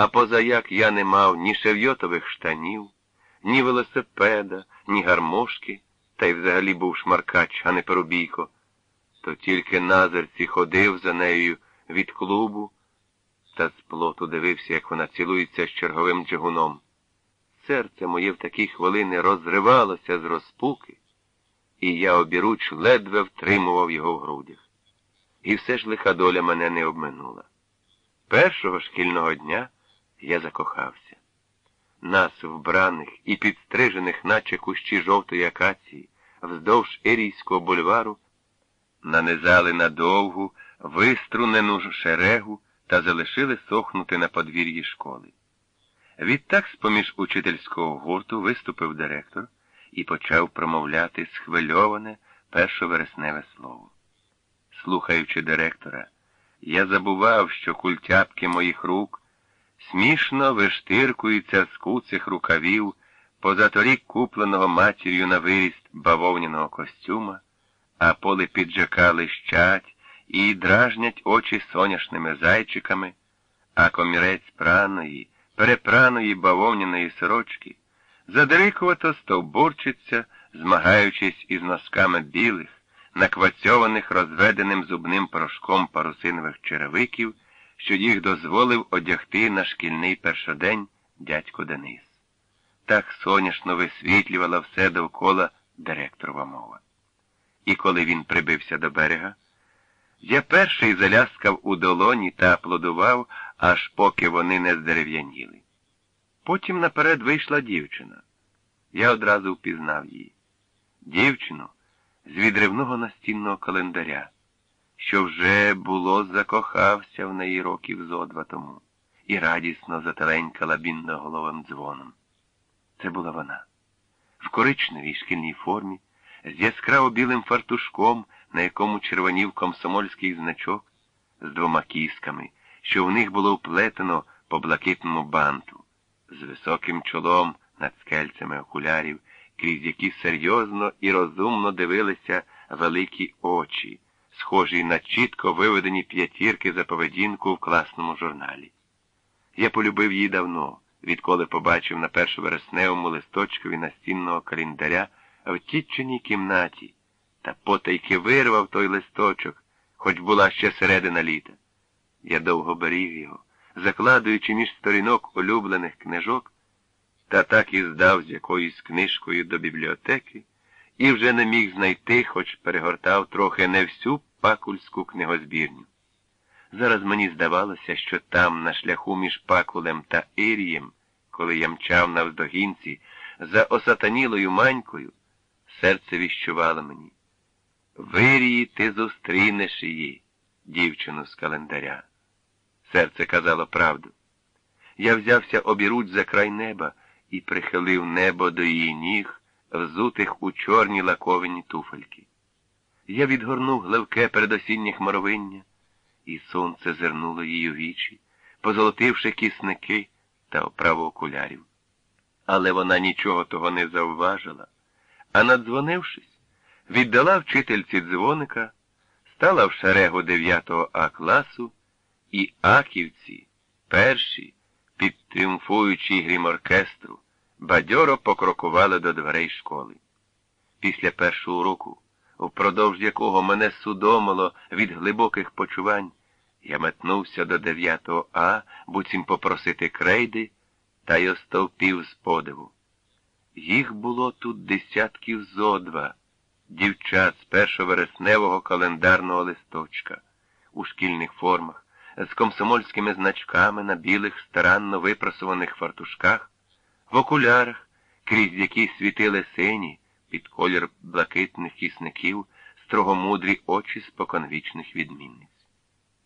А позаяк я не мав ні шевйотових штанів, ні велосипеда, ні гармошки, та й взагалі був шмаркач, а не перебійко, то тільки назерці ходив за нею від клубу та з плоту дивився, як вона цілується з черговим джигуном. Серце моє в такі хвилини розривалося з розпуки, і я обіруч ледве втримував його в грудях. І все ж лиха доля мене не обминула. Першого шкільного дня я закохався. Нас, вбраних і підстрижених, наче кущі жовтої акації, вздовж Ерійського бульвару, нанизали на довгу, виструнену шерегу та залишили сохнути на подвір'ї школи. Відтак з-поміж учительського гурту виступив директор і почав промовляти схвильоване першовересневе слово. Слухаючи директора, я забував, що культяпки моїх рук смішно виштиркуються з куцих рукавів позаторік купленого матір'ю на виріст бавовняного костюма, а поли піджака лищать і дражнять очі соняшними зайчиками, а комірець праної, перепраної бавовняної сорочки задирикувато стовбурчиться, змагаючись із носками білих, наквацьованих розведеним зубним порошком парусинових черевиків, що їх дозволив одягти на шкільний першодень дядько Денис. Так соняшно висвітлювала все довкола директорова мова. І коли він прибився до берега, я перший заляскав у долоні та аплодував, аж поки вони не здерев'яніли. Потім наперед вийшла дівчина. Я одразу впізнав її. Дівчину з відривного настінного календаря, що вже було закохався в неї років зо тому, і радісно зателенькала бінноголовим дзвоном. Це була вона. В коричневій шкільній формі, з яскраво білим фартушком, на якому червонів комсомольський значок, з двома кісками, що в них було вплетено по блакитному банту, з високим чолом над скельцями окулярів, крізь які серйозно і розумно дивилися великі очі, схожі на чітко виведені п'ятірки за поведінку в класному журналі. Я полюбив її давно, відколи побачив на першовересневому листочкові настінного календаря в тітчиній кімнаті, та потайки вирвав той листочок, хоч була ще середина літа. Я довго беріг його, закладуючи між сторінок улюблених книжок, та так і здав з якоюсь книжкою до бібліотеки і вже не міг знайти, хоч перегортав трохи не всю пакульську книгозбірню. Зараз мені здавалося, що там, на шляху між Пакулем та Ірієм, коли я мчав навздогінці, за осатанілою манькою, серце віщувало мені. Вирії ти зустрінеш її, дівчину з календаря. Серце казало правду. Я взявся обіруч за край неба і прихилив небо до її ніг, взутих у чорні лаковані туфельки. Я відгорнув гливке передосіннє хмаровиння, і сонце зернуло її вічі, позолотивши кісники та оправу окулярів. Але вона нічого того не завважила, а надзвонившись, віддала вчительці дзвоника, стала в шерегу 9 А класу, і аківці, перші, під тріумфуючий грім оркестру, бадьоро покрокували до дверей школи. Після першого уроку, впродовж якого мене судомило від глибоких почувань, я метнувся до 9 А, буцім попросити крейди, та й остовпів з подиву. Їх було тут десятків зо два дівчат з першовересневого календарного листочка у шкільних формах, з комсомольськими значками на білих старанно випросуваних фартушках, в окулярах, крізь які світили сині під колір блакитних кисників, строгомудрі очі споконвічних відмінниць.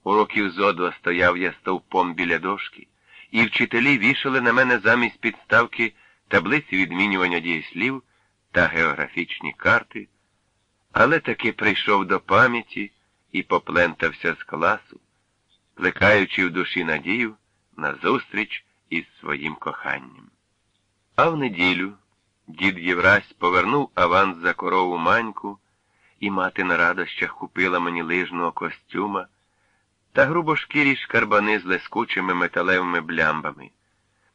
У років зо два стояв я стовпом біля дошки, і вчителі вішали на мене замість підставки таблиці відмінювання дієслів та географічні карти але таки прийшов до пам'яті і поплентався з класу, плекаючи в душі надію на зустріч із своїм коханням. А в неділю дід Єврась повернув аванс за корову маньку, і мати на радощах купила мені лижного костюма та грубошкірі шкарбани з лескучими металевими блямбами.